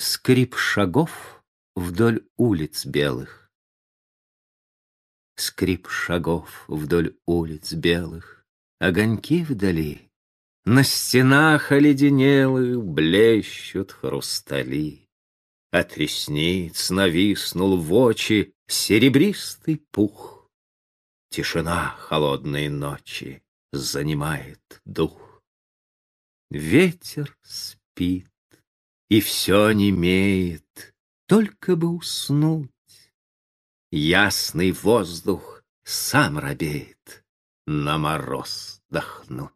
скрип шагов вдоль улиц белых. Скрип шагов вдоль улиц белых, огоньки вдали. На стенах оледенелых блещут хрустали. От ресниц нависнул в очи серебристый пух. Тишина холодной ночи занимает дух. Ветер спит и все немеет, только бы уснуть. Ясный воздух сам робеет на мороз дохнуть.